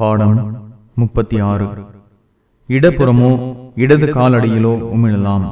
பாடம் முப்பத்தி ஆறு. இடப்புறமோ இடது காலடியிலோ உமிழலாம்.